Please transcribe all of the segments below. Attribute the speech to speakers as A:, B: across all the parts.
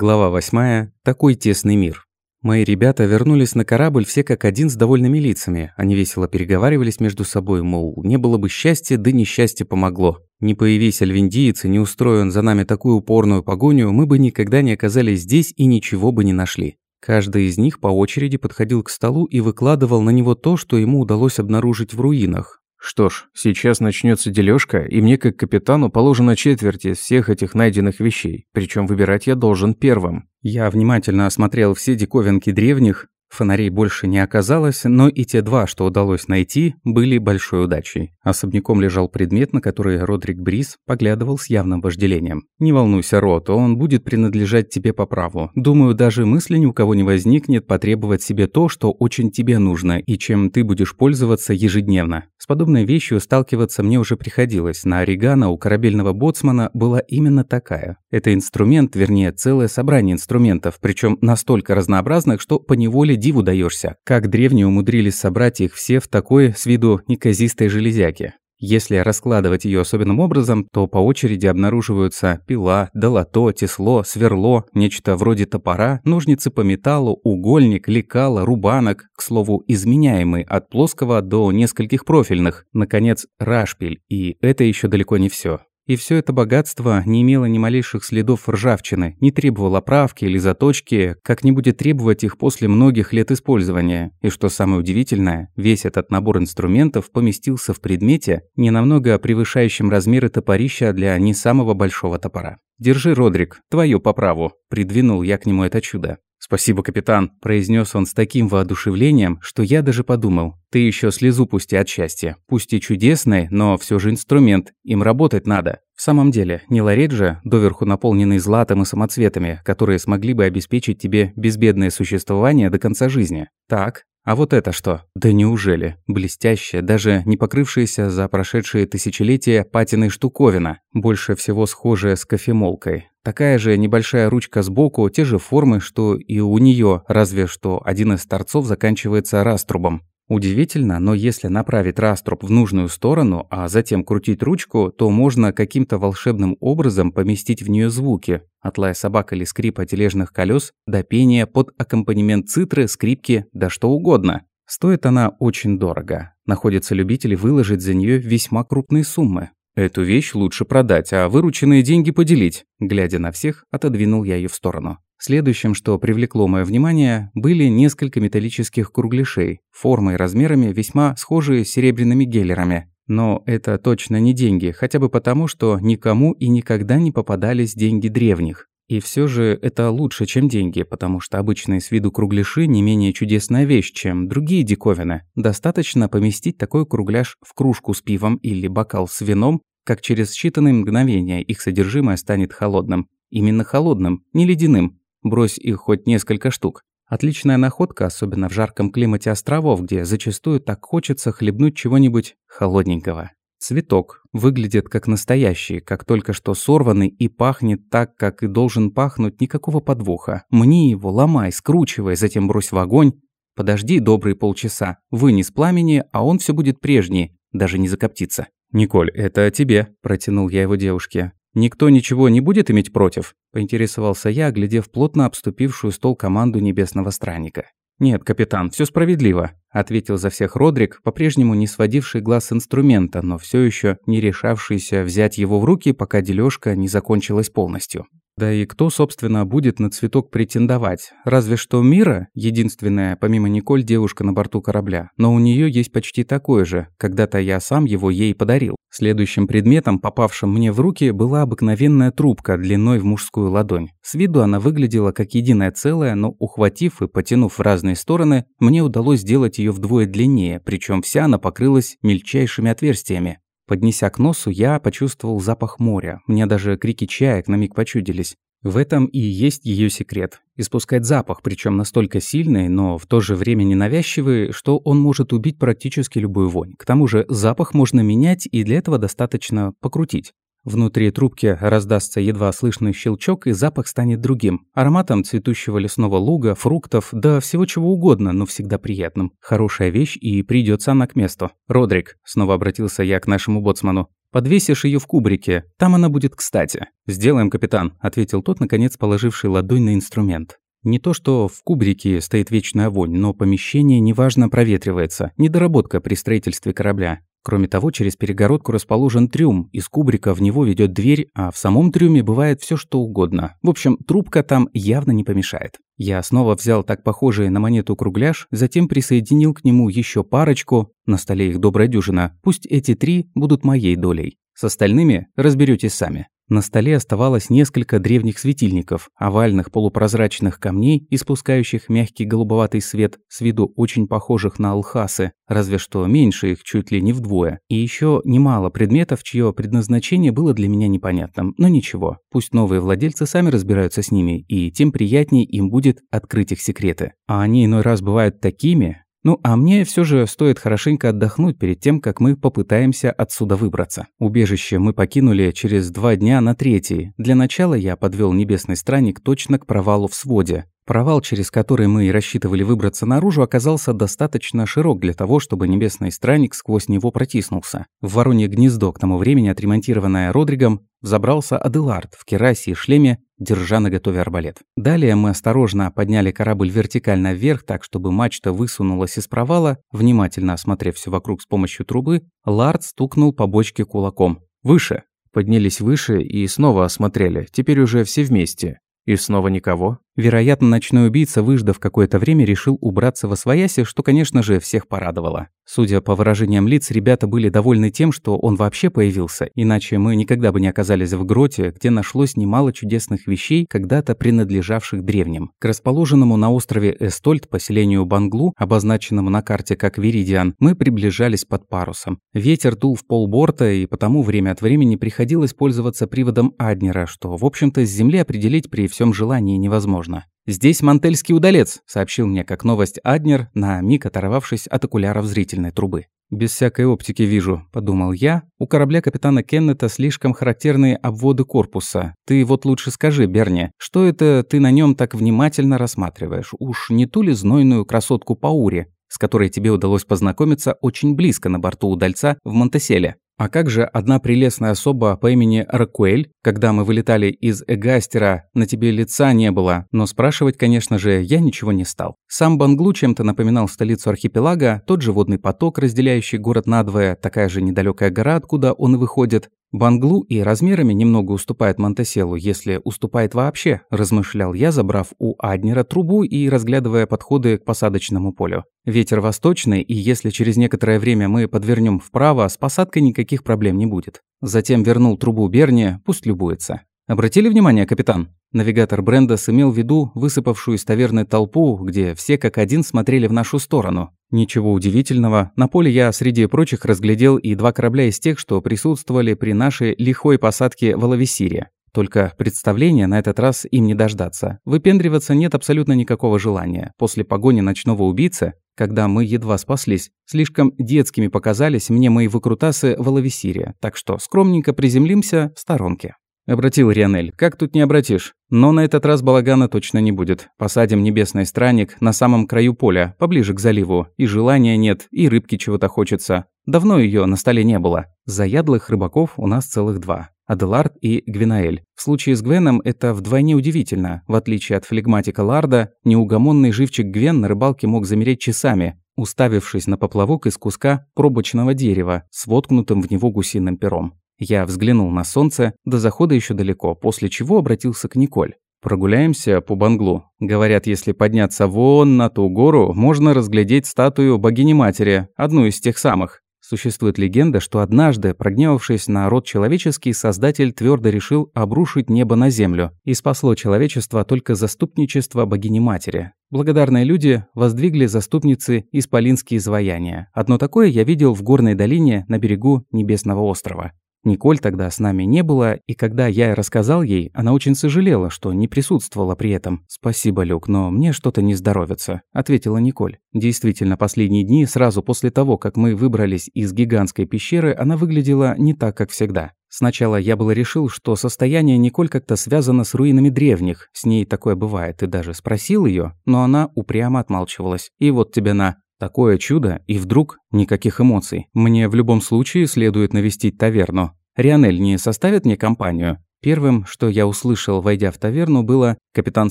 A: Глава 8. Такой тесный мир. Мои ребята вернулись на корабль все как один с довольными лицами. Они весело переговаривались между собой, мол, не было бы счастья, да несчастье помогло. Не появись альвиндиец и не устроен за нами такую упорную погоню, мы бы никогда не оказались здесь и ничего бы не нашли. Каждый из них по очереди подходил к столу и выкладывал на него то, что ему удалось обнаружить в руинах.
B: Что ж, сейчас начнется дележка, и мне как капитану положено четверть из всех этих найденных вещей, причем выбирать я должен первым.
A: Я внимательно осмотрел все диковинки древних, Фонарей больше не оказалось, но и те два, что удалось найти, были большой удачей. Особняком лежал предмет, на который Родрик Брис поглядывал с явным вожделением. «Не волнуйся, Рот, он будет принадлежать тебе по праву. Думаю, даже мысли ни у кого не возникнет потребовать себе то, что очень тебе нужно и чем ты будешь пользоваться ежедневно. С подобной вещью сталкиваться мне уже приходилось. На Орегана у корабельного боцмана была именно такая. Это инструмент, вернее, целое собрание инструментов, причем настолько разнообразных, что поневоле диву даешься, как древние умудрились собрать их все в такой с виду неказистой железяке. Если раскладывать ее особенным образом, то по очереди обнаруживаются пила, долото, тесло, сверло, нечто вроде топора, ножницы по металлу, угольник, лекало, рубанок, к слову, изменяемый от плоского до нескольких профильных, наконец, рашпиль, и это еще далеко не все. И все это богатство не имело ни малейших следов ржавчины, не требовало правки или заточки, как не будет требовать их после многих лет использования. И что самое удивительное, весь этот набор инструментов поместился в предмете, не намного превышающем размеры топорища для не самого большого топора. «Держи, Родрик, твое по праву», – придвинул я к нему это чудо. «Спасибо, капитан», – произнес он с таким воодушевлением, что я даже подумал, ты еще слезу пусти от счастья. Пусть и чудесный, но все же инструмент, им работать надо. В самом деле, не ларец же, доверху наполненный златом и самоцветами, которые смогли бы обеспечить тебе безбедное существование до конца жизни. Так, а вот это что? Да неужели? Блестящая, даже не покрывшаяся за прошедшие тысячелетия патиной штуковина, больше всего схожая с кофемолкой. Такая же небольшая ручка сбоку, те же формы, что и у нее, разве что один из торцов заканчивается раструбом. Удивительно, но если направить раструб в нужную сторону, а затем крутить ручку, то можно каким-то волшебным образом поместить в нее звуки, от лая собак или скрипа тележных колес до пения под аккомпанемент цитры, скрипки, да что угодно. Стоит она очень дорого. Находятся любители выложить за нее весьма крупные суммы. Эту вещь лучше продать, а вырученные деньги поделить. Глядя на всех, отодвинул я ее в сторону. Следующим, что привлекло мое внимание, были несколько металлических кругляшей, формой и размерами весьма схожие с серебряными геллерами. Но это точно не деньги, хотя бы потому, что никому и никогда не попадались деньги древних. И все же это лучше, чем деньги, потому что обычные с виду кругляши не менее чудесная вещь, чем другие диковины. Достаточно поместить такой кругляш в кружку с пивом или бокал с вином, как через считанные мгновения их содержимое станет холодным. Именно холодным, не ледяным, Брось их хоть несколько штук. Отличная находка, особенно в жарком климате островов, где зачастую так хочется хлебнуть чего-нибудь холодненького. Цветок выглядит как настоящий, как только что сорванный и пахнет так, как и должен пахнуть, никакого подвоха. Мне его, ломай, скручивай, затем брось в огонь. Подожди добрые полчаса, вынес пламени, а он все будет прежний, даже не закоптится. «Николь, это тебе», – протянул я его девушке. «Никто ничего не будет иметь против?» – поинтересовался я, глядев плотно обступившую стол команду Небесного Странника. «Нет, капитан, все справедливо», – ответил за всех Родрик, по-прежнему не сводивший глаз инструмента, но все еще не решавшийся взять его в руки, пока дележка не закончилась полностью. Да и кто, собственно, будет на цветок претендовать? Разве что Мира, единственная, помимо Николь, девушка на борту корабля. Но у нее есть почти такое же. Когда-то я сам его ей подарил. Следующим предметом, попавшим мне в руки, была обыкновенная трубка длиной в мужскую ладонь. С виду она выглядела как единое целое, но ухватив и потянув в разные стороны, мне удалось сделать ее вдвое длиннее, причем вся она покрылась мельчайшими отверстиями. Поднеся к носу, я почувствовал запах моря. Мне даже крики чаек на миг почудились. В этом и есть ее секрет. Испускать запах, причем настолько сильный, но в то же время ненавязчивый, что он может убить практически любую вонь. К тому же запах можно менять, и для этого достаточно покрутить. Внутри трубки раздастся едва слышный щелчок, и запах станет другим. Ароматом цветущего лесного луга, фруктов, да всего чего угодно, но всегда приятным. Хорошая вещь, и придется она к месту. «Родрик», — снова обратился я к нашему боцману, Подвесишь ее в кубрике, там она будет кстати». «Сделаем, капитан», – ответил тот, наконец положивший ладонь на инструмент. Не то, что в кубрике стоит вечная вонь, но помещение неважно проветривается. Недоработка при строительстве корабля. Кроме того, через перегородку расположен трюм, из кубрика в него ведет дверь, а в самом трюме бывает все что угодно. В общем, трубка там явно не помешает. Я снова взял так похожий на монету кругляш, затем присоединил к нему еще парочку, на столе их добрая дюжина. Пусть эти три будут моей долей. С остальными разберетесь сами. На столе оставалось несколько древних светильников, овальных полупрозрачных камней, испускающих мягкий голубоватый свет, с виду очень похожих на алхасы, разве что меньше их чуть ли не вдвое. И еще немало предметов, чье предназначение было для меня непонятным. Но ничего, пусть новые владельцы сами разбираются с ними, и тем приятнее им будет открыть их секреты. А они иной раз бывают такими, ну, а мне все же стоит хорошенько отдохнуть перед тем, как мы попытаемся отсюда выбраться. Убежище мы покинули через два дня на третий. Для начала я подвел небесный странник точно к провалу в своде. Провал, через который мы и рассчитывали выбраться наружу, оказался достаточно широк для того, чтобы небесный странник сквозь него протиснулся. В воронье гнездо, к тому времени отремонтированное Родригом, взобрался Аделард в керасе и шлеме, держа наготове арбалет. Далее мы осторожно подняли корабль вертикально вверх, так чтобы мачта высунулась из провала. Внимательно осмотрев все вокруг с помощью трубы, Лард стукнул по бочке кулаком. «Выше!» Поднялись выше и снова осмотрели, теперь уже все вместе. И снова никого. Вероятно, ночной убийца, выждав какое-то время, решил убраться во свояси, что, конечно же, всех порадовало. Судя по выражениям лиц, ребята были довольны тем, что он вообще появился, иначе мы никогда бы не оказались в гроте, где нашлось немало чудесных вещей, когда-то принадлежавших древним. К расположенному на острове Эстольд поселению Банглу, обозначенному на карте как Веридиан, мы приближались под парусом. Ветер дул в полборта, и потому время от времени приходилось пользоваться приводом Аднера, что, в общем-то, с земли определить при всем желании невозможно возможно. «Здесь мантельский удалец», — сообщил мне как новость Аднер, на миг оторвавшись от окуляров зрительной трубы. «Без всякой оптики вижу», — подумал я. «У корабля капитана Кеннета слишком характерные обводы корпуса. Ты вот лучше скажи, Берни, что это ты на нем так внимательно рассматриваешь? Уж не ту ли знойную красотку Паури, с которой тебе удалось познакомиться очень близко на борту удальца в Монтеселе?» А как же одна прелестная особа по имени Ракуэль, когда мы вылетали из Эгастера, на тебе лица не было, но спрашивать, конечно же, я ничего не стал. Сам Банглу чем-то напоминал столицу архипелага, тот же водный поток, разделяющий город надвое, такая же недалекая гора, откуда он и выходит, Банглу и размерами немного уступает Монтеселу, если уступает вообще, размышлял я, забрав у Аднера трубу и разглядывая подходы к посадочному полю. Ветер восточный, и если через некоторое время мы подвернем вправо, с посадкой никаких проблем не будет. Затем вернул трубу Берни, пусть любуется. Обратили внимание, капитан? Навигатор Брендас имел в виду высыпавшую из таверны толпу, где все как один смотрели в нашу сторону. Ничего удивительного, на поле я среди прочих разглядел и два корабля из тех, что присутствовали при нашей лихой посадке в Алависире. Только представления на этот раз им не дождаться. Выпендриваться нет абсолютно никакого желания. После погони ночного убийцы, когда мы едва спаслись, слишком детскими показались мне мои выкрутасы в Алависире, так что скромненько приземлимся в сторонке. Обратил Рианель. «Как тут не обратишь? Но на этот раз балагана точно не будет. Посадим небесный странник на самом краю поля, поближе к заливу. И желания нет, и рыбки чего-то хочется. Давно ее на столе не было. Заядлых рыбаков у нас целых два. Аделард и Гвинаэль. В случае с Гвеном это вдвойне удивительно. В отличие от флегматика Ларда, неугомонный живчик Гвен на рыбалке мог замереть часами, уставившись на поплавок из куска пробочного дерева с воткнутым в него гусиным пером. Я взглянул на солнце, до захода еще далеко, после чего обратился к Николь. «Прогуляемся по Банглу. Говорят, если подняться вон на ту гору, можно разглядеть статую богини-матери, одну из тех самых. Существует легенда, что однажды, прогневавшись на род человеческий, Создатель твердо решил обрушить небо на землю, и спасло человечество только заступничество богини-матери. Благодарные люди воздвигли заступницы исполинские изваяния. Одно такое я видел в горной долине на берегу Небесного острова. Николь тогда с нами не было, и когда я рассказал ей, она очень сожалела, что не присутствовала при этом. «Спасибо, Люк, но мне что-то не здоровится», – ответила Николь. Действительно, последние дни, сразу после того, как мы выбрались из гигантской пещеры, она выглядела не так, как всегда. Сначала я было решил, что состояние Николь как-то связано с руинами древних, с ней такое бывает, и даже спросил ее, но она упрямо отмалчивалась. И вот тебе на. Такое чудо, и вдруг никаких эмоций. Мне в любом случае следует навестить таверну. Рионель не составит мне компанию? Первым, что я услышал, войдя в таверну, было «Капитан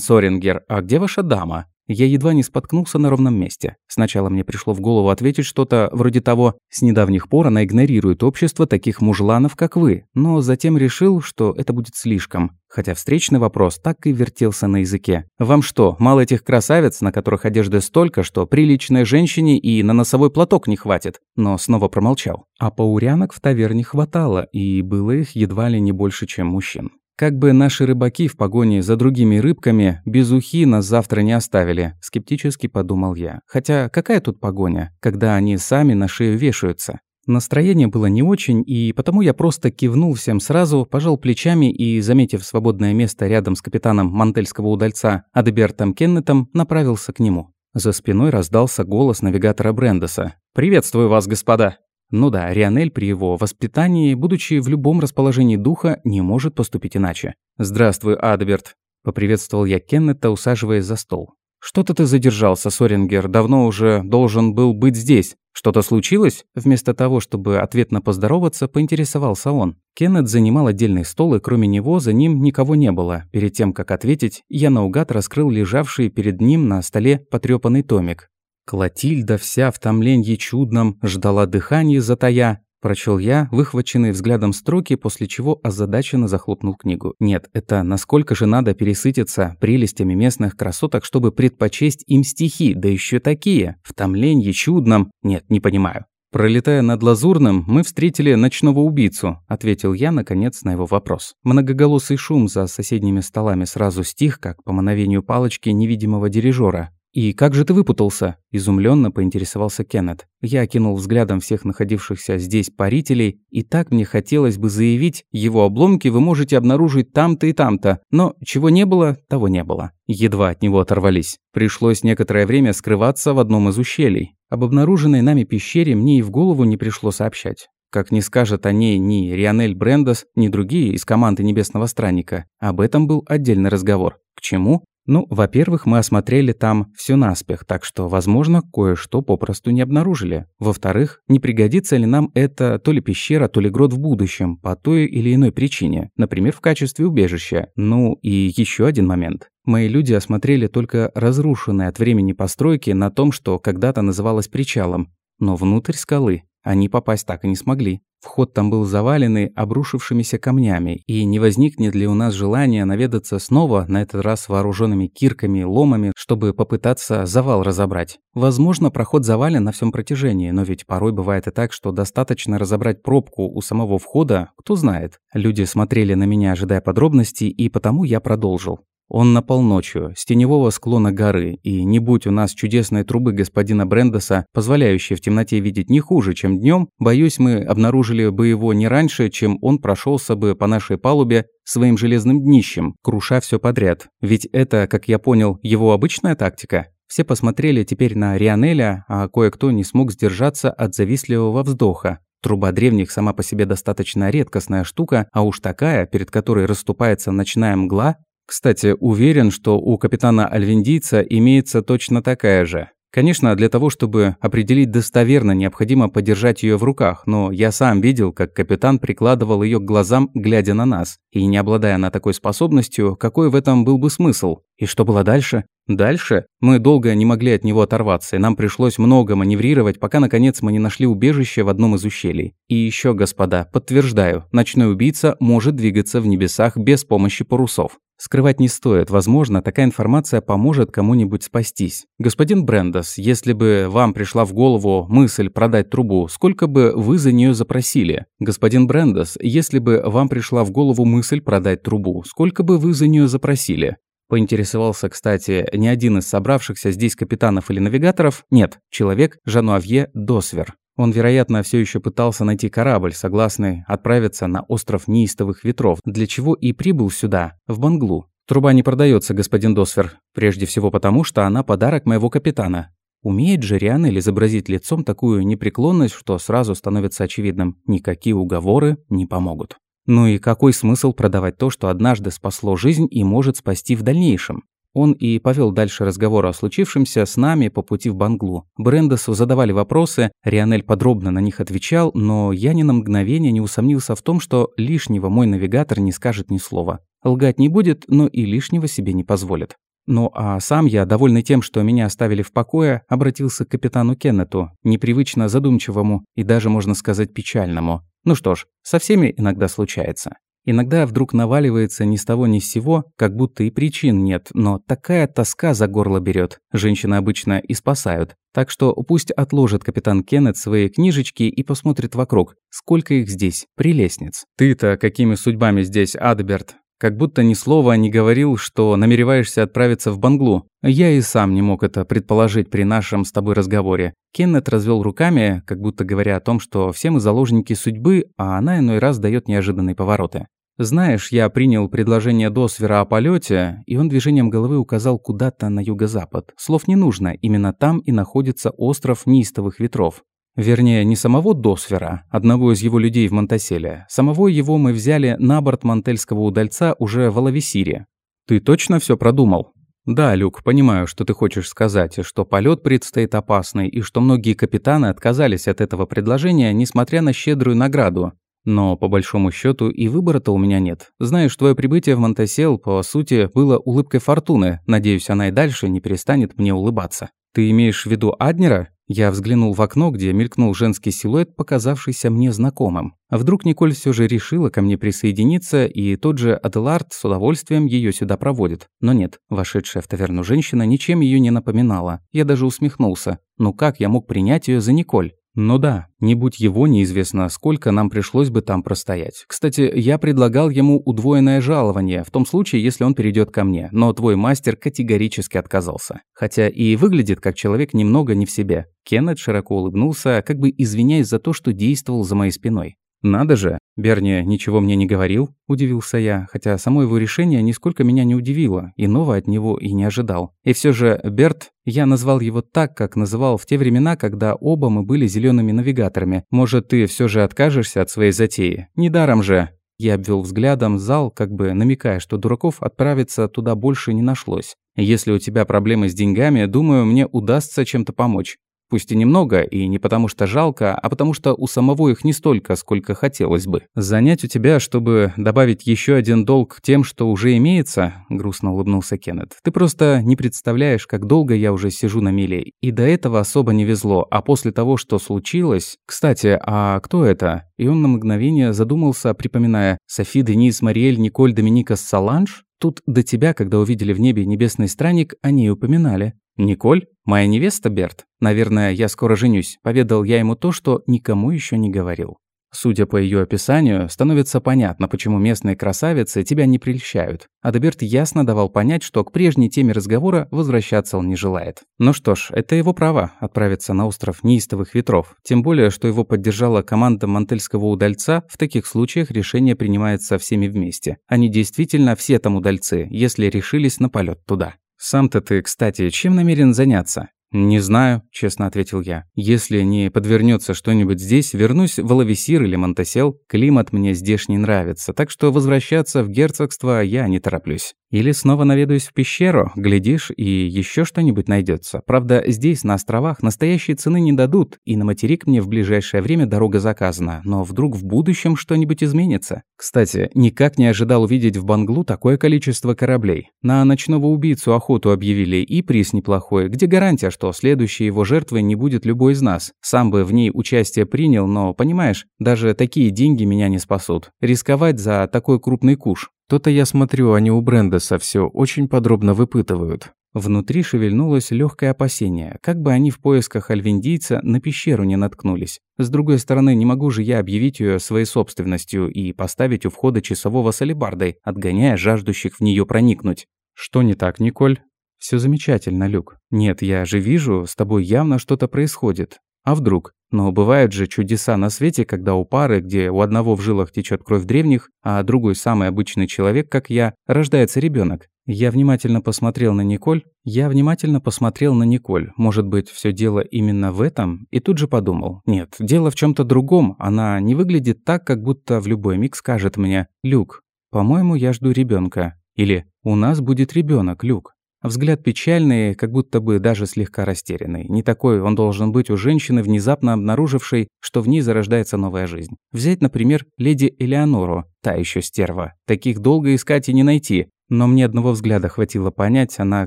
A: Сорингер, а где ваша дама?» Я едва не споткнулся на ровном месте. Сначала мне пришло в голову ответить что-то вроде того «С недавних пор она игнорирует общество таких мужланов, как вы», но затем решил, что это будет слишком. Хотя встречный вопрос так и вертелся на языке. «Вам что, мало этих красавиц, на которых одежды столько, что приличной женщине и на носовой платок не хватит?» Но снова промолчал. А паурянок в таверне хватало, и было их едва ли не больше, чем мужчин. Как бы наши рыбаки в погоне за другими рыбками без ухи нас завтра не оставили, скептически подумал я. Хотя какая тут погоня, когда они сами на шею вешаются? Настроение было не очень, и потому я просто кивнул всем сразу, пожал плечами и, заметив свободное место рядом с капитаном мантельского удальца Адебертом Кеннетом, направился к нему. За спиной раздался голос навигатора Брендеса. «Приветствую вас, господа!» Ну да, Рионель при его воспитании, будучи в любом расположении духа, не может поступить иначе. «Здравствуй, Адберт», — поприветствовал я Кеннета, усаживаясь за стол. «Что-то ты задержался, Сорингер, давно уже должен был быть здесь. Что-то случилось?» Вместо того, чтобы ответно поздороваться, поинтересовался он. Кеннет занимал отдельный стол, и кроме него за ним никого не было. Перед тем, как ответить, я наугад раскрыл лежавший перед ним на столе потрёпанный томик. Клотильда вся в томленье чудном ждала дыхания затая. Прочел я, выхваченный взглядом строки, после чего озадаченно захлопнул книгу. Нет, это насколько же надо пересытиться прелестями местных красоток, чтобы предпочесть им стихи, да еще такие, в томленье чудном. Нет, не понимаю. «Пролетая над Лазурным, мы встретили ночного убийцу», – ответил я, наконец, на его вопрос. Многоголосый шум за соседними столами сразу стих, как по мановению палочки невидимого дирижера. «И как же ты выпутался?» – изумленно поинтересовался Кеннет. Я окинул взглядом всех находившихся здесь парителей, и так мне хотелось бы заявить, его обломки вы можете обнаружить там-то и там-то, но чего не было, того не было. Едва от него оторвались. Пришлось некоторое время скрываться в одном из ущелий. Об обнаруженной нами пещере мне и в голову не пришло сообщать. Как не скажет о ней ни Рионель Брендос, ни другие из команды Небесного Странника. Об этом был отдельный разговор. К чему? Ну, во-первых, мы осмотрели там все наспех, так что, возможно, кое-что попросту не обнаружили. Во-вторых, не пригодится ли нам это то ли пещера, то ли грот в будущем, по той или иной причине, например, в качестве убежища. Ну и еще один момент. Мои люди осмотрели только разрушенные от времени постройки на том, что когда-то называлось причалом, но внутрь скалы они попасть так и не смогли. Вход там был заваленный обрушившимися камнями, и не возникнет ли у нас желания наведаться снова, на этот раз вооруженными кирками и ломами, чтобы попытаться завал разобрать. Возможно, проход завален на всем протяжении, но ведь порой бывает и так, что достаточно разобрать пробку у самого входа, кто знает. Люди смотрели на меня, ожидая подробностей, и потому я продолжил. Он напал ночью, с теневого склона горы, и не будь у нас чудесной трубы господина Брендеса, позволяющей в темноте видеть не хуже, чем днем, боюсь, мы обнаружили бы его не раньше, чем он прошелся бы по нашей палубе своим железным днищем, круша все подряд. Ведь это, как я понял, его обычная тактика. Все посмотрели теперь на Рионеля, а кое-кто не смог сдержаться от завистливого вздоха. Труба древних сама по себе достаточно редкостная штука, а уж такая, перед которой расступается ночная мгла, кстати, уверен, что у капитана Альвендийца имеется точно такая же. Конечно, для того, чтобы определить достоверно, необходимо подержать ее в руках, но я сам видел, как капитан прикладывал ее к глазам, глядя на нас. И не обладая на такой способностью, какой в этом был бы смысл? И что было дальше? Дальше мы долго не могли от него оторваться, и нам пришлось много маневрировать, пока наконец мы не нашли убежище в одном из ущелий. И еще, господа, подтверждаю, ночной убийца может двигаться в небесах без помощи парусов. Скрывать не стоит. Возможно, такая информация поможет кому-нибудь спастись. Господин Брендос, если бы вам пришла в голову мысль продать трубу, сколько бы вы за нее запросили? Господин Брендос, если бы вам пришла в голову мысль продать трубу, сколько бы вы за нее запросили? Поинтересовался, кстати, не один из собравшихся здесь капитанов или навигаторов, нет, человек Жануавье Досвер. Он, вероятно, все еще пытался найти корабль, согласный отправиться на остров неистовых ветров, для чего и прибыл сюда, в Банглу. Труба не продается, господин Досвер, прежде всего потому, что она подарок моего капитана. Умеет же Рианель изобразить лицом такую непреклонность, что сразу становится очевидным, никакие уговоры не помогут. Ну и какой смысл продавать то, что однажды спасло жизнь и может спасти в дальнейшем? Он и повел дальше разговор о случившемся с нами по пути в Банглу. Брендесу задавали вопросы, Рионель подробно на них отвечал, но я ни на мгновение не усомнился в том, что лишнего мой навигатор не скажет ни слова. Лгать не будет, но и лишнего себе не позволит. Ну а сам я, довольный тем, что меня оставили в покое, обратился к капитану Кеннету, непривычно задумчивому и даже, можно сказать, печальному. Ну что ж, со всеми иногда случается. Иногда вдруг наваливается ни с того ни с сего, как будто и причин нет, но такая тоска за горло берет. Женщины обычно и спасают. Так что пусть отложит капитан Кеннет свои книжечки и посмотрит вокруг, сколько их здесь, прелестниц. «Ты-то какими судьбами здесь, Адберт?» Как будто ни слова не говорил, что намереваешься отправиться в Банглу. Я и сам не мог это предположить при нашем с тобой разговоре. Кеннет развел руками, как будто говоря о том, что все мы заложники судьбы, а она иной раз дает неожиданные повороты. Знаешь, я принял предложение Досвера о полете, и он движением головы указал куда-то на юго-запад. Слов не нужно, именно там и находится остров неистовых ветров. Вернее, не самого Досфера, одного из его людей в Монтаселе. Самого его мы взяли на борт мантельского удальца уже в Алависире. Ты точно все продумал? Да, Люк, понимаю, что ты хочешь сказать, что полет предстоит опасный, и что многие капитаны отказались от этого предложения, несмотря на щедрую награду. Но, по большому счету и выбора-то у меня нет. Знаешь, твое прибытие в Монтасел, по сути, было улыбкой фортуны. Надеюсь, она и дальше не перестанет мне улыбаться. Ты имеешь в виду Аднера? Я взглянул в окно, где мелькнул женский силуэт, показавшийся мне знакомым. А вдруг Николь все же решила ко мне присоединиться, и тот же Аделард с удовольствием ее сюда проводит. Но нет, вошедшая в таверну женщина ничем ее не напоминала. Я даже усмехнулся. Ну как я мог принять ее за Николь? Ну да, не будь его, неизвестно, сколько нам пришлось бы там простоять. Кстати, я предлагал ему удвоенное жалование, в том случае, если он перейдет ко мне, но твой мастер категорически отказался. Хотя и выглядит как человек немного не в себе. Кеннет широко улыбнулся, как бы извиняясь за то, что действовал за моей спиной. «Надо же, Берни ничего мне не говорил?» – удивился я, хотя само его решение нисколько меня не удивило, иного от него и не ожидал. И все же Берт, я назвал его так, как называл в те времена, когда оба мы были зелеными навигаторами. Может, ты все же откажешься от своей затеи? Недаром же. Я обвел взглядом зал, как бы намекая, что дураков отправиться туда больше не нашлось. Если у тебя проблемы с деньгами, думаю, мне удастся чем-то помочь. Пусть и немного, и не потому что жалко, а потому что у самого их не столько, сколько хотелось бы. Занять у тебя, чтобы добавить еще один долг тем, что уже имеется, грустно улыбнулся Кеннет. Ты просто не представляешь, как долго я уже сижу на миле. И до этого особо не везло, а после того, что случилось... Кстати, а кто это? И он на мгновение задумался, припоминая Софи, Денис, Мариэль, Николь, Доминика, Саланж? Тут до тебя, когда увидели в небе небесный странник, они упоминали. «Николь? Моя невеста, Берт? Наверное, я скоро женюсь», – поведал я ему то, что никому еще не говорил. Судя по ее описанию, становится понятно, почему местные красавицы тебя не прельщают. Адеберт ясно давал понять, что к прежней теме разговора возвращаться он не желает. Ну что ж, это его право – отправиться на остров неистовых ветров. Тем более, что его поддержала команда мантельского удальца, в таких случаях решение принимается всеми вместе. Они действительно все там удальцы, если решились на полет туда. «Сам-то ты, кстати, чем намерен заняться?» «Не знаю», – честно ответил я. «Если не подвернется что-нибудь здесь, вернусь в Алависир или Монтасел. Климат мне здешний нравится, так что возвращаться в герцогство я не тороплюсь». Или снова наведаюсь в пещеру, глядишь, и еще что-нибудь найдется. Правда, здесь, на островах, настоящие цены не дадут, и на материк мне в ближайшее время дорога заказана. Но вдруг в будущем что-нибудь изменится. Кстати, никак не ожидал увидеть в Банглу такое количество кораблей. На ночного убийцу охоту объявили, и приз неплохой. Где гарантия, что следующей его жертвой не будет любой из нас? Сам бы в ней участие принял, но, понимаешь, даже такие деньги меня не спасут. Рисковать за такой крупный куш. То-то я смотрю, они у Брендеса все очень подробно выпытывают. Внутри шевельнулось легкое опасение, как бы они в поисках альвиндийца на пещеру не наткнулись. С другой стороны, не могу же я объявить ее своей собственностью и поставить у входа часового с алебардой, отгоняя жаждущих в нее проникнуть. Что не так, Николь? Все замечательно, Люк. Нет, я же вижу, с тобой явно что-то происходит. А вдруг? Но бывают же чудеса на свете, когда у пары, где у одного в жилах течет кровь древних, а другой самый обычный человек, как я, рождается ребенок. Я внимательно посмотрел на Николь. Я внимательно посмотрел на Николь. Может быть, все дело именно в этом? И тут же подумал. Нет, дело в чем то другом. Она не выглядит так, как будто в любой миг скажет мне «Люк, по-моему, я жду ребенка Или «У нас будет ребенок, Люк». Взгляд печальный, как будто бы даже слегка растерянный. Не такой он должен быть у женщины, внезапно обнаружившей, что в ней зарождается новая жизнь. Взять, например, леди Элеонору, та еще стерва. Таких долго искать и не найти. Но мне одного взгляда хватило понять, она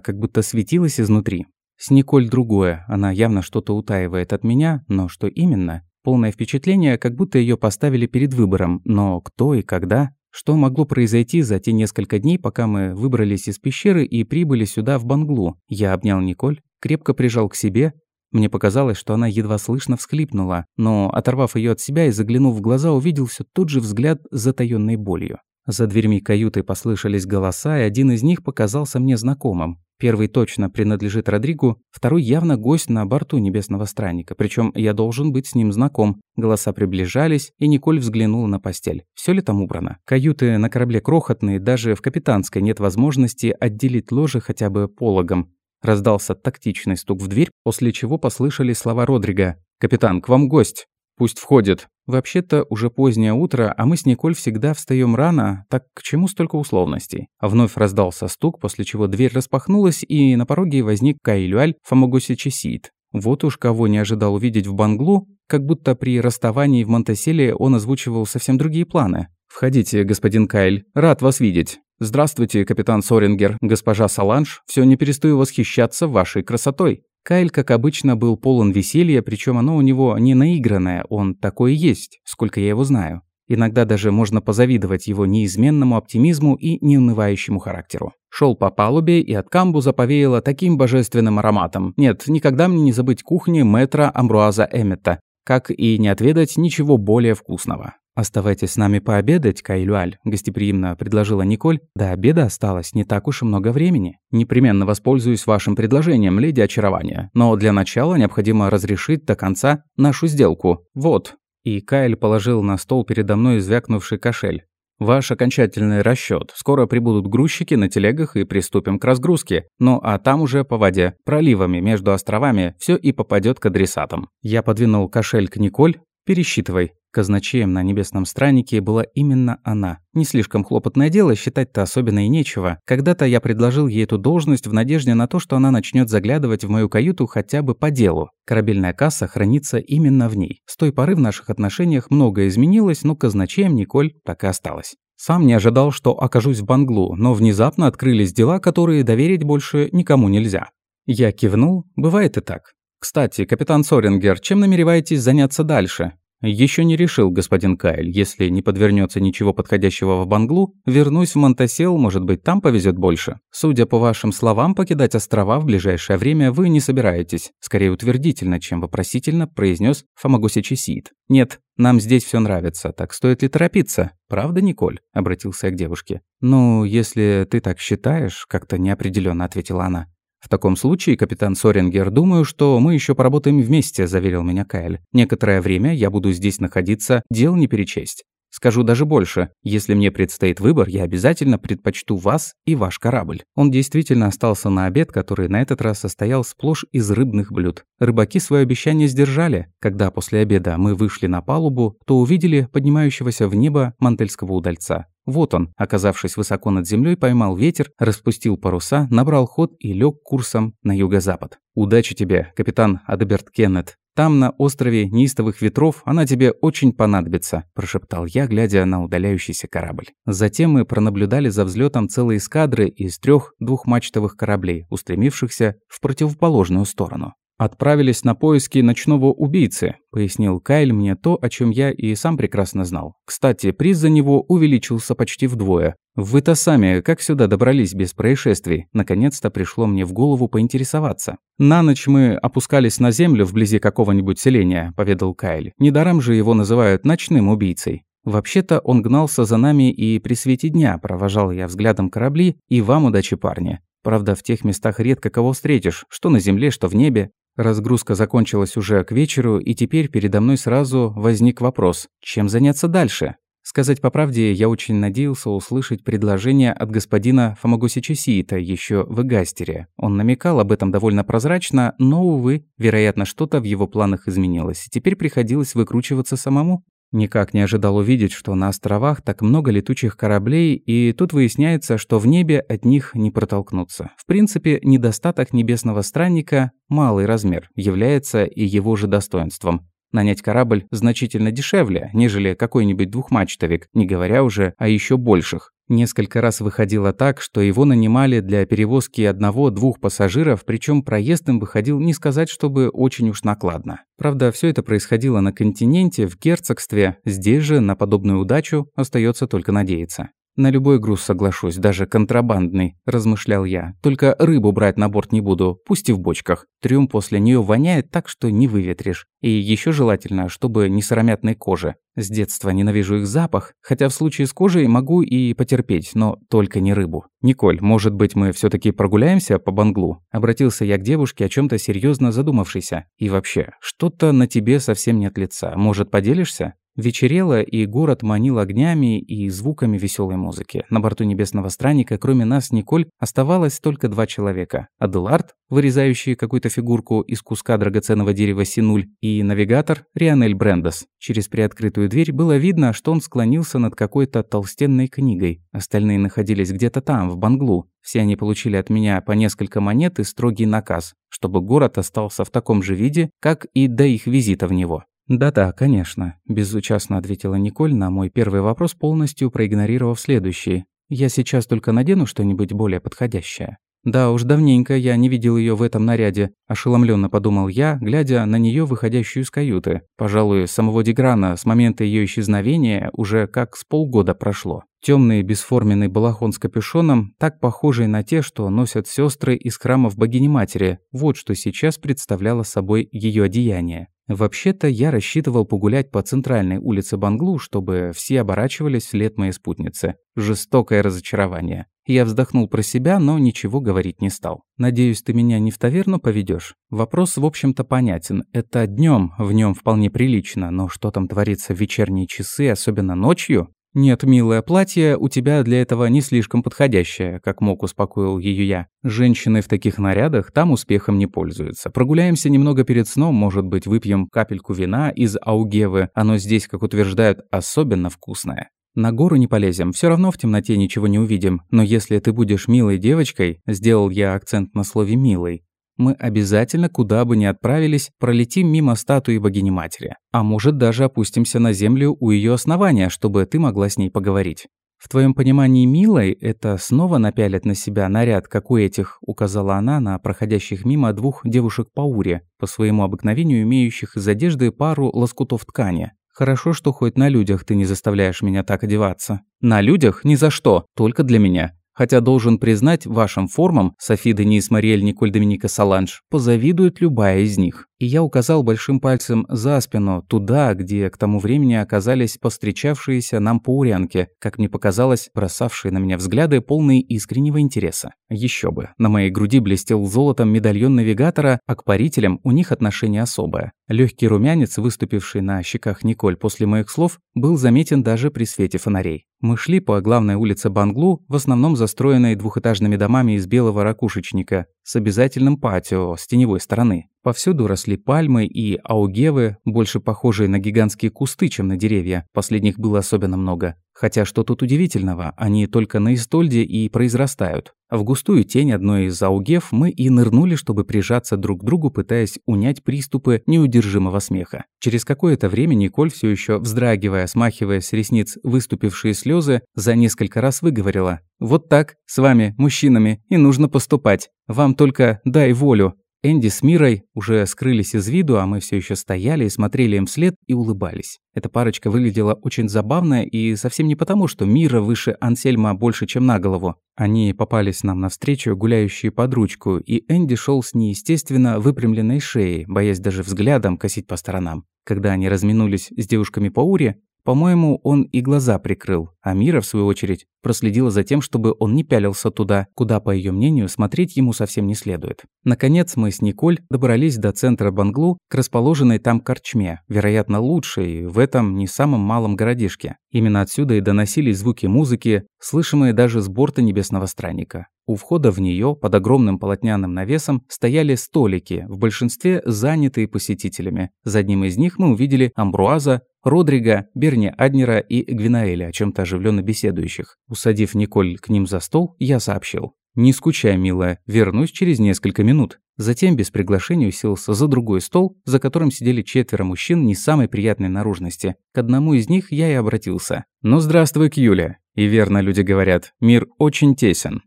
A: как будто светилась изнутри. С Николь другое, она явно что-то утаивает от меня, но что именно? Полное впечатление, как будто ее поставили перед выбором, но кто и когда? Что могло произойти за те несколько дней, пока мы выбрались из пещеры и прибыли сюда, в Банглу? Я обнял Николь, крепко прижал к себе. Мне показалось, что она едва слышно всхлипнула, но, оторвав ее от себя и заглянув в глаза, увидел все тот же взгляд с затаённой болью. За дверьми каюты послышались голоса, и один из них показался мне знакомым. Первый точно принадлежит Родригу, второй явно гость на борту Небесного Странника, причем я должен быть с ним знаком. Голоса приближались, и Николь взглянула на постель. Все ли там убрано? Каюты на корабле крохотные, даже в капитанской нет возможности отделить ложе хотя бы пологом. Раздался тактичный стук в дверь, после чего послышались слова Родрига. «Капитан, к вам гость!» «Пусть входит». Вообще-то уже позднее утро, а мы с Николь всегда встаем рано, так к чему столько условностей? Вновь раздался стук, после чего дверь распахнулась, и на пороге возник Кайлюаль Фамагоси Чесиит. Вот уж кого не ожидал увидеть в Банглу, как будто при расставании в Монтеселе он озвучивал совсем другие планы. «Входите, господин Кайль. Рад вас видеть». «Здравствуйте, капитан Сорингер, госпожа Саланж. Все не перестаю восхищаться вашей красотой». Кайль, как обычно, был полон веселья, причем оно у него не наигранное, он такой и есть, сколько я его знаю. Иногда даже можно позавидовать его неизменному оптимизму и неунывающему характеру. Шел по палубе, и от камбуза повеяло таким божественным ароматом. Нет, никогда мне не забыть кухни мэтра Амбруаза Эммета, как и не отведать ничего более вкусного. «Оставайтесь с нами пообедать, Кайлюаль», – гостеприимно предложила Николь. «До обеда осталось не так уж и много времени. Непременно воспользуюсь вашим предложением, леди очарования. Но для начала необходимо разрешить до конца нашу сделку. Вот». И Кайль положил на стол передо мной звякнувший кошель. Ваш окончательный расчет. Скоро прибудут грузчики на телегах и приступим к разгрузке. Ну а там уже по воде, проливами между островами, все и попадет к адресатам. Я подвинул кошель к Николь. Пересчитывай. Казначеем на небесном страннике была именно она. Не слишком хлопотное дело, считать-то особенно и нечего. Когда-то я предложил ей эту должность в надежде на то, что она начнет заглядывать в мою каюту хотя бы по делу. Корабельная касса хранится именно в ней. С той поры в наших отношениях многое изменилось, но казначеем Николь так и осталась. Сам не ожидал, что окажусь в Банглу, но внезапно открылись дела, которые доверить больше никому нельзя. Я кивнул, бывает и так. «Кстати, капитан Сорингер, чем намереваетесь заняться дальше?» Еще не решил, господин Кайль. Если не подвернется ничего подходящего в Банглу, вернусь в Монтасел, может быть, там повезет больше. Судя по вашим словам, покидать острова в ближайшее время вы не собираетесь. Скорее утвердительно, чем вопросительно, произнес Фамагуси Чесид. Нет, нам здесь все нравится, так стоит ли торопиться? Правда, Николь? Обратился я к девушке. Ну, если ты так считаешь, как-то неопределенно ответила она. «В таком случае, капитан Сорингер, думаю, что мы еще поработаем вместе», – заверил меня Кайл. «Некоторое время я буду здесь находиться, дел не перечесть. Скажу даже больше. Если мне предстоит выбор, я обязательно предпочту вас и ваш корабль. Он действительно остался на обед, который на этот раз состоял сплошь из рыбных блюд. Рыбаки свое обещание сдержали. Когда после обеда мы вышли на палубу, то увидели поднимающегося в небо мантельского удальца. Вот он, оказавшись высоко над землей, поймал ветер, распустил паруса, набрал ход и лег курсом на юго-запад. «Удачи тебе, капитан Адеберт Кеннет. Там, на острове неистовых ветров, она тебе очень понадобится», – прошептал я, глядя на удаляющийся корабль. Затем мы пронаблюдали за взлетом целой эскадры из трех двухмачтовых кораблей, устремившихся в противоположную сторону. «Отправились на поиски ночного убийцы», – пояснил Кайль мне то, о чем я и сам прекрасно знал. Кстати, приз за него увеличился почти вдвое. «Вы-то сами как сюда добрались без происшествий?» Наконец-то пришло мне в голову поинтересоваться. «На ночь мы опускались на землю вблизи какого-нибудь селения», – поведал Кайль. «Недаром же его называют ночным убийцей». Вообще-то он гнался за нами и при свете дня провожал я взглядом корабли, и вам удачи, парни. Правда, в тех местах редко кого встретишь, что на земле, что в небе. Разгрузка закончилась уже к вечеру, и теперь передо мной сразу возник вопрос, чем заняться дальше? Сказать по правде, я очень надеялся услышать предложение от господина Фамагусича Сиита еще в Эгастере. Он намекал об этом довольно прозрачно, но, увы, вероятно, что-то в его планах изменилось, теперь приходилось выкручиваться самому. Никак не ожидал увидеть, что на островах так много летучих кораблей, и тут выясняется, что в небе от них не протолкнуться. В принципе, недостаток небесного странника, малый размер, является и его же достоинством. Нанять корабль значительно дешевле, нежели какой-нибудь двухмачтовик, не говоря уже о еще больших. Несколько раз выходило так, что его нанимали для перевозки одного-двух пассажиров, причем проезд им выходил не сказать, чтобы очень уж накладно. Правда, все это происходило на континенте, в герцогстве, здесь же на подобную удачу остается только надеяться. «На любой груз соглашусь, даже контрабандный», – размышлял я. «Только рыбу брать на борт не буду, пусть и в бочках. Трюм после нее воняет так, что не выветришь. И еще желательно, чтобы не сыромятной кожи. С детства ненавижу их запах, хотя в случае с кожей могу и потерпеть, но только не рыбу. «Николь, может быть, мы все таки прогуляемся по Банглу?» Обратился я к девушке, о чем то серьезно задумавшейся. «И вообще, что-то на тебе совсем нет лица. Может, поделишься?» Вечерело, и город манил огнями и звуками веселой музыки. На борту Небесного Странника, кроме нас, Николь, оставалось только два человека. Аделард, вырезающий какую-то фигурку из куска драгоценного дерева синуль, и навигатор Рианель Брендес. Через приоткрытую дверь было видно, что он склонился над какой-то толстенной книгой. Остальные находились где-то там, в Банглу. Все они получили от меня по несколько монет и строгий наказ, чтобы город остался в таком же виде, как и до их визита в него. «Да-да, конечно», – безучастно ответила Николь на мой первый вопрос, полностью проигнорировав следующий. «Я сейчас только надену что-нибудь более подходящее». Да уж давненько я не видел ее в этом наряде, ошеломленно подумал я, глядя на нее выходящую из каюты. Пожалуй, самого Деграна с момента ее исчезновения уже как с полгода прошло. Темный бесформенный балахон с капюшоном, так похожий на те, что носят сестры из храмов богини матери. Вот что сейчас представляло собой ее одеяние. Вообще-то я рассчитывал погулять по центральной улице Банглу, чтобы все оборачивались вслед моей спутницы. Жестокое разочарование. Я вздохнул про себя, но ничего говорить не стал. «Надеюсь, ты меня не в таверну поведешь. Вопрос, в общем-то, понятен. Это днем, в нем вполне прилично, но что там творится в вечерние часы, особенно ночью? «Нет, милое, платье у тебя для этого не слишком подходящее», как мог успокоил ее я. «Женщины в таких нарядах там успехом не пользуются. Прогуляемся немного перед сном, может быть, выпьем капельку вина из аугевы. Оно здесь, как утверждают, особенно вкусное». На гору не полезем, все равно в темноте ничего не увидим. Но если ты будешь милой девочкой, сделал я акцент на слове «милой», мы обязательно, куда бы ни отправились, пролетим мимо статуи богини-матери. А может, даже опустимся на землю у ее основания, чтобы ты могла с ней поговорить. В твоем понимании милой это снова напялят на себя наряд, как у этих, указала она на проходящих мимо двух девушек по уре, по своему обыкновению имеющих из одежды пару лоскутов ткани. Хорошо, что хоть на людях ты не заставляешь меня так одеваться. На людях ни за что, только для меня. Хотя должен признать, вашим формам Софи Денис Мариэль Николь Доминика Саланж позавидует любая из них. И я указал большим пальцем за спину, туда, где к тому времени оказались повстречавшиеся нам паурянки, как мне показалось, бросавшие на меня взгляды, полные искреннего интереса. Еще бы, на моей груди блестел золотом медальон навигатора, а к парителям у них отношение особое. Легкий румянец, выступивший на щеках Николь после моих слов, был заметен даже при свете фонарей. Мы шли по главной улице Банглу, в основном застроенной двухэтажными домами из белого ракушечника, с обязательным патио с теневой стороны. Повсюду росли пальмы и аугевы, больше похожие на гигантские кусты, чем на деревья. Последних было особенно много. Хотя что тут удивительного, они только на Истольде и произрастают. В густую тень одной из аугев мы и нырнули, чтобы прижаться друг к другу, пытаясь унять приступы неудержимого смеха. Через какое-то время Николь, все еще вздрагивая, смахивая с ресниц выступившие слезы, за несколько раз выговорила. «Вот так, с вами, мужчинами, и нужно поступать. Вам только дай волю, Энди с Мирой уже скрылись из виду, а мы все еще стояли и смотрели им вслед и улыбались. Эта парочка выглядела очень забавно и совсем не потому, что Мира выше Ансельма больше, чем на голову. Они попались нам навстречу, гуляющие под ручку, и Энди шел с неестественно выпрямленной шеей, боясь даже взглядом косить по сторонам. Когда они разминулись с девушками по уре, по-моему, он и глаза прикрыл, а Мира, в свою очередь, проследила за тем, чтобы он не пялился туда, куда, по ее мнению, смотреть ему совсем не следует. Наконец, мы с Николь добрались до центра Банглу, к расположенной там корчме, вероятно, лучшей в этом не самом малом городишке. Именно отсюда и доносились звуки музыки, слышимые даже с борта Небесного Странника. У входа в нее под огромным полотняным навесом стояли столики, в большинстве занятые посетителями. За одним из них мы увидели Амбруаза Родрига, Берни Аднера и Гвинаэля, о чем то оживленно беседующих. Усадив Николь к ним за стол, я сообщил. «Не скучай, милая, вернусь через несколько минут». Затем без приглашения уселся за другой стол, за которым сидели четверо мужчин не самой приятной наружности. К одному из них я и обратился. «Ну, здравствуй, Кьюля. И верно люди говорят, мир очень тесен.